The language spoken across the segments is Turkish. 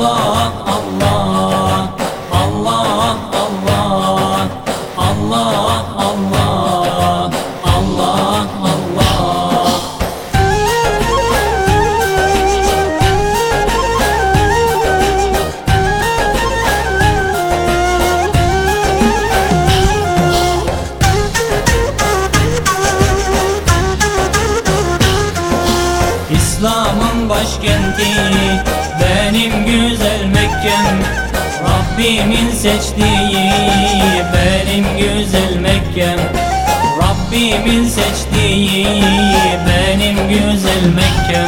我。Başkenti benim güzel Mekkem Rabbimin seçtiği benim güzel Mekkem Rabbimin seçtiği benim güzel Mekkem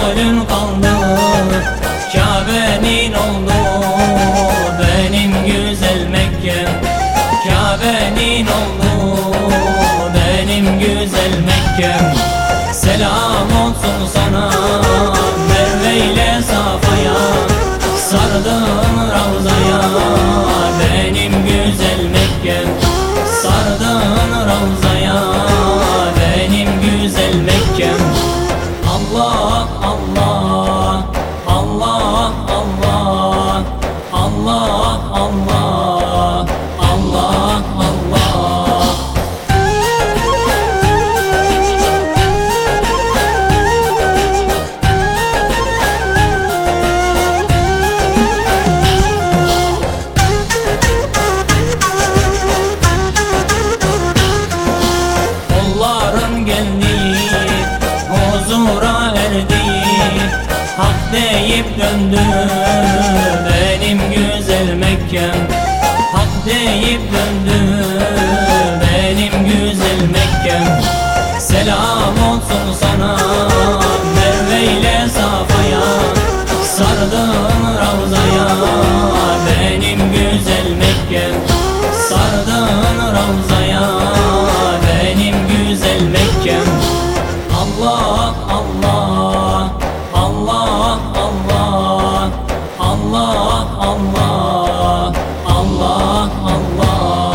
Razulün kaldı Kabe'nin oldu Benim güzel Mekkem Kabe'nin oldu Benim güzel Mekkem Selam olsun sana Merve ile Safa'ya. Sardığın Hak deyip döndüm benim güzel Mekke'm Hak deyip döndüm benim güzel Mekke'm Selam olsun sana Merve ile Safa'ya Sardım Allah.